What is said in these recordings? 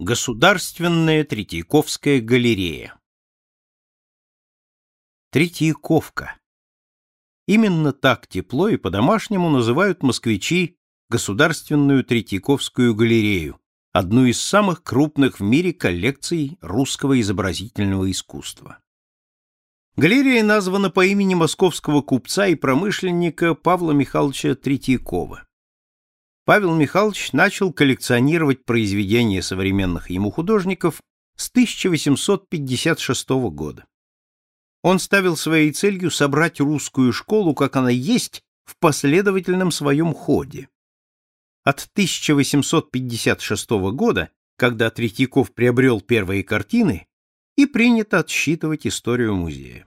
Государственная Третьяковская галерея Третьяковка. Именно так тепло и по-домашнему называют москвичи Государственную Третьяковскую галерею, одну из самых крупных в мире коллекций русского изобразительного искусства. Галерея названа по имени московского купца и промышленника Павла Михайловича Третьякова. Павел Михайлович начал коллекционировать произведения современных ему художников с 1856 года. Он ставил своей целью собрать русскую школу, как она есть, в последовательном своем ходе. От 1856 года, когда Третьяков приобрел первые картины, и принято отсчитывать историю музея.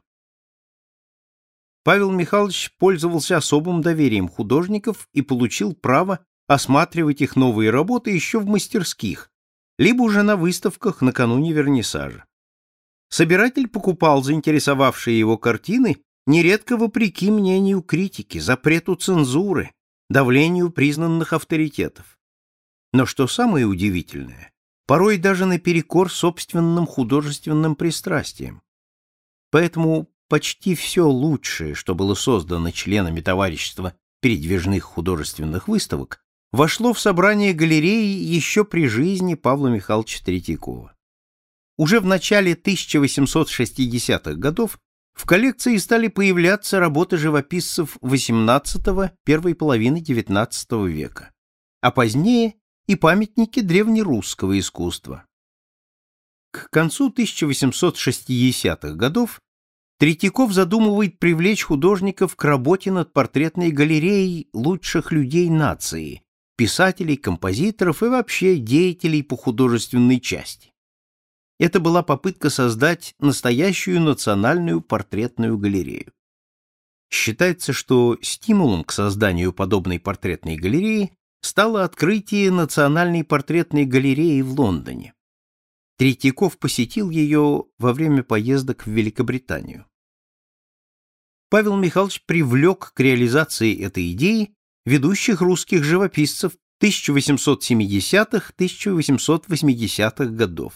Павел Михайлович пользовался особым доверием художников и получил право осматривать их новые работы еще в мастерских, либо уже на выставках накануне вернисажа. Собиратель покупал заинтересовавшие его картины нередко вопреки мнению критики, запрету цензуры, давлению признанных авторитетов. Но что самое удивительное, порой даже наперекор собственным художественным пристрастиям. Поэтому почти все лучшее, что было создано членами товарищества передвижных художественных выставок, вошло в собрание галереи еще при жизни Павла Михайловича Третьякова. Уже в начале 1860-х годов в коллекции стали появляться работы живописцев XVIII – первой половины XIX века, а позднее и памятники древнерусского искусства. К концу 1860-х годов Третьяков задумывает привлечь художников к работе над портретной галереей лучших людей нации, писателей, композиторов и вообще деятелей по художественной части. Это была попытка создать настоящую национальную портретную галерею. Считается, что стимулом к созданию подобной портретной галереи стало открытие Национальной портретной галереи в Лондоне. Третьяков посетил ее во время поездок в Великобританию. Павел Михайлович привлек к реализации этой идеи ведущих русских живописцев 1870-1880-х годов.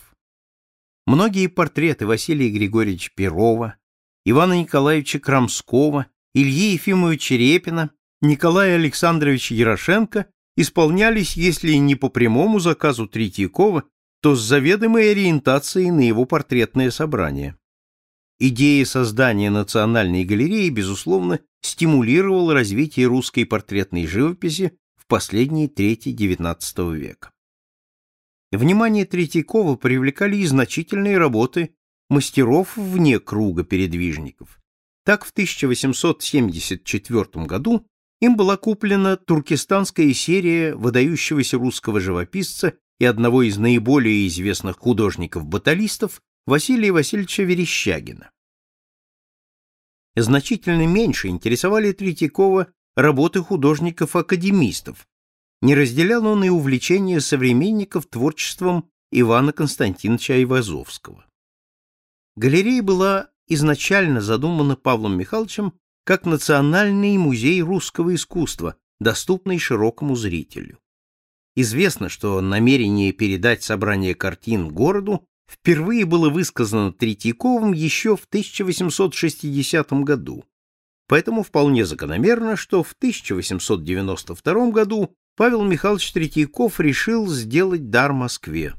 Многие портреты Василия Григорьевича Перова, Ивана Николаевича Крамского, Ильи Ефимовича Репина, Николая Александровича Ярошенко исполнялись, если не по прямому заказу Третьякова, то с заведомой ориентацией на его портретное собрание. Идея создания национальной галереи, безусловно, стимулировала развитие русской портретной живописи в последние трети XIX века. Внимание Третьякова привлекали и значительные работы мастеров вне круга передвижников. Так в 1874 году им была куплена туркестанская серия выдающегося русского живописца и одного из наиболее известных художников-баталистов Василия Васильевича Верещагина. Значительно меньше интересовали Третьякова работы художников-академистов. Не разделял он и увлечение современников творчеством Ивана Константиновича Айвазовского. Галерея была изначально задумана Павлом Михайловичем как национальный музей русского искусства, доступный широкому зрителю. Известно, что намерение передать собрание картин городу впервые было высказано Третьяковым еще в 1860 году. Поэтому вполне закономерно, что в 1892 году Павел Михайлович Третьяков решил сделать дар Москве.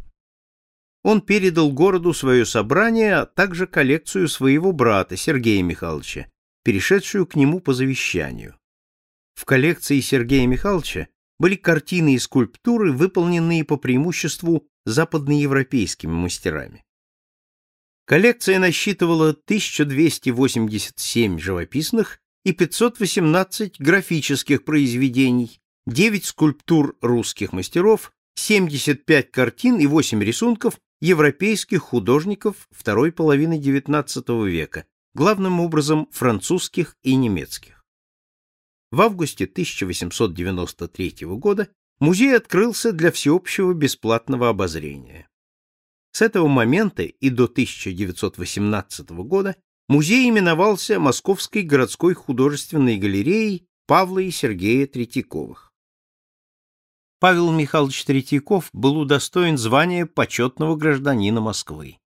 Он передал городу свое собрание, а также коллекцию своего брата Сергея Михайловича, перешедшую к нему по завещанию. В коллекции Сергея Михайловича были картины и скульптуры, выполненные по преимуществу западноевропейскими мастерами. Коллекция насчитывала 1287 живописных и 518 графических произведений, 9 скульптур русских мастеров, 75 картин и 8 рисунков европейских художников второй половины XIX века, главным образом французских и немецких. В августе 1893 года музей открылся для всеобщего бесплатного обозрения. С этого момента и до 1918 года музей именовался Московской городской художественной галереей Павла и Сергея Третьяковых. Павел Михайлович Третьяков был удостоен звания почетного гражданина Москвы.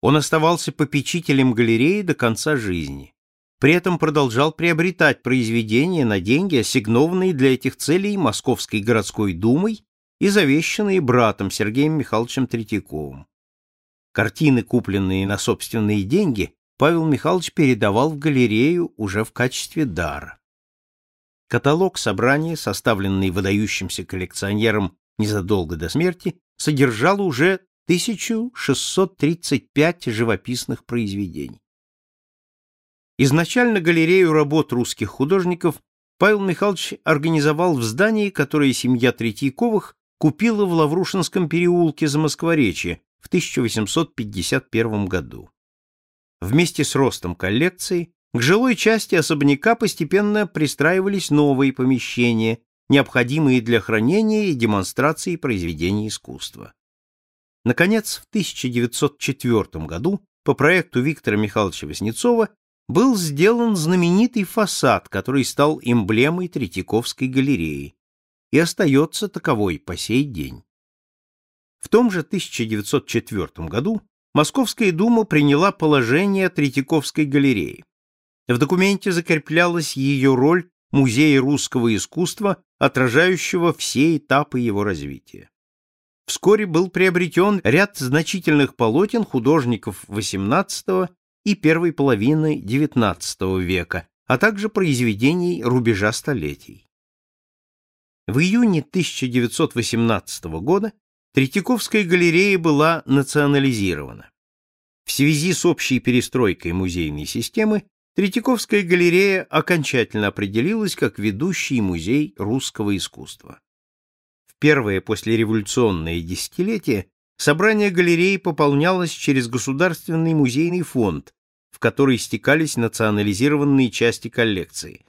Он оставался попечителем галереи до конца жизни. При этом продолжал приобретать произведения на деньги, ассигнованные для этих целей Московской городской думой и завещанные братом Сергеем Михайловичем Третьяковым. Картины, купленные на собственные деньги, Павел Михайлович передавал в галерею уже в качестве дара. Каталог собрания, составленный выдающимся коллекционером незадолго до смерти, содержал уже 1635 живописных произведений. Изначально галерею работ русских художников Павел Михайлович организовал в здании, которое семья Третьяковых купила в Лаврушинском переулке за Москворечье в 1851 году. Вместе с ростом коллекции к жилой части особняка постепенно пристраивались новые помещения, необходимые для хранения и демонстрации произведений искусства. Наконец, в 1904 году по проекту Виктора Михайловича Васнецова был сделан знаменитый фасад, который стал эмблемой Третьяковской галереи и остается таковой по сей день. В том же 1904 году Московская дума приняла положение Третьяковской галереи. В документе закреплялась ее роль музея русского искусства, отражающего все этапы его развития. Вскоре был приобретен ряд значительных полотен художников XVIII и первой половины XIX века, а также произведений рубежа столетий. В июне 1918 года Третьяковская галерея была национализирована. В связи с общей перестройкой музейной системы Третьяковская галерея окончательно определилась как ведущий музей русского искусства. В первое послереволюционное десятилетие собрание галереи пополнялось через Государственный музейный фонд, в который стекались национализированные части коллекции.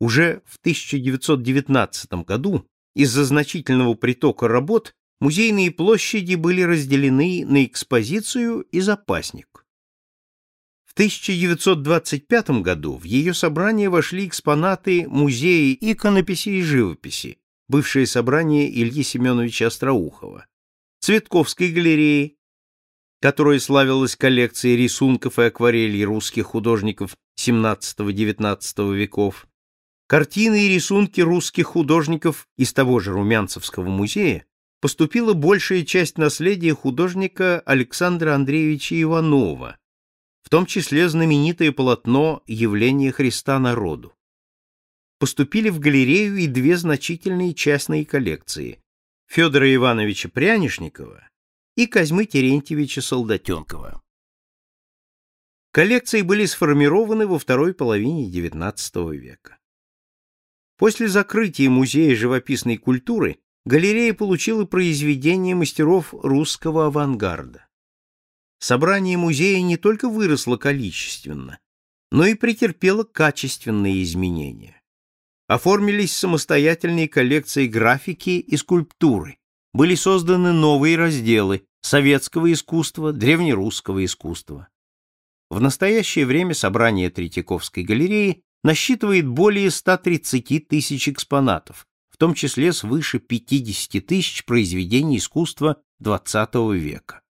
Уже в 1919 году из-за значительного притока работ музейные площади были разделены на экспозицию и запасник. В 1925 году в ее собрание вошли экспонаты музея иконописи и живописи, бывшее собрание Ильи Семеновича Остроухова, Цветковской галереи, которая славилась коллекцией рисунков и акварелей русских художников XVII-XIX веков, картины и рисунки русских художников из того же Румянцевского музея, поступила большая часть наследия художника Александра Андреевича Иванова, в том числе знаменитое полотно «Явление Христа народу». Поступили в галерею и две значительные частные коллекции Федора Ивановича Прянишникова и Козьмы Терентьевича Солдатенкова. Коллекции были сформированы во второй половине XIX века. После закрытия Музея живописной культуры галерея получила произведения мастеров русского авангарда. Собрание музея не только выросло количественно, но и претерпело качественные изменения. Оформились самостоятельные коллекции графики и скульптуры, были созданы новые разделы советского искусства, древнерусского искусства. В настоящее время собрание Третьяковской галереи насчитывает более 130 тысяч экспонатов, в том числе свыше 50 тысяч произведений искусства XX века.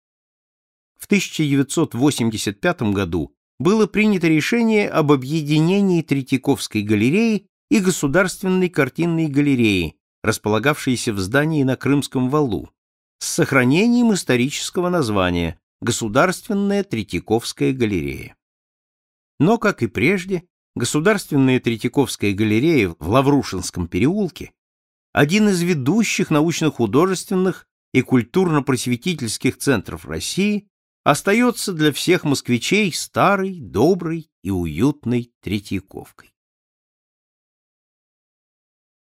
В 1985 году было принято решение об объединении Третьяковской галереи и Государственной картинной галереи, располагавшейся в здании на Крымском валу, с сохранением исторического названия Государственная Третьяковская галерея. Но, как и прежде, Государственная Третьяковская галерея в Лаврушинском переулке один из ведущих научно-художественных и культурно-просветительских центров России, остается для всех москвичей старой, доброй и уютной Третьяковкой.